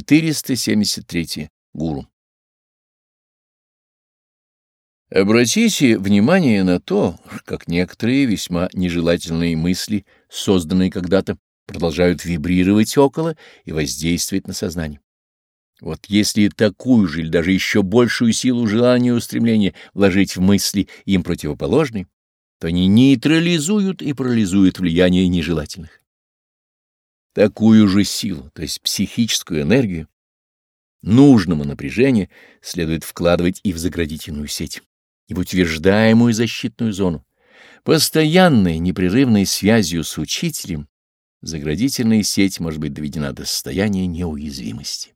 473. Гуру. Обратите внимание на то, как некоторые весьма нежелательные мысли, созданные когда-то, продолжают вибрировать около и воздействовать на сознание. Вот если такую же или даже еще большую силу желания и устремления вложить в мысли им противоположные, то они нейтрализуют и парализуют влияние нежелательных. Такую же силу, то есть психическую энергию, нужному напряжению следует вкладывать и в заградительную сеть и в утверждаемую защитную зону. Постоянной непрерывной связью с учителем заградительная сеть может быть доведена до состояния неуязвимости.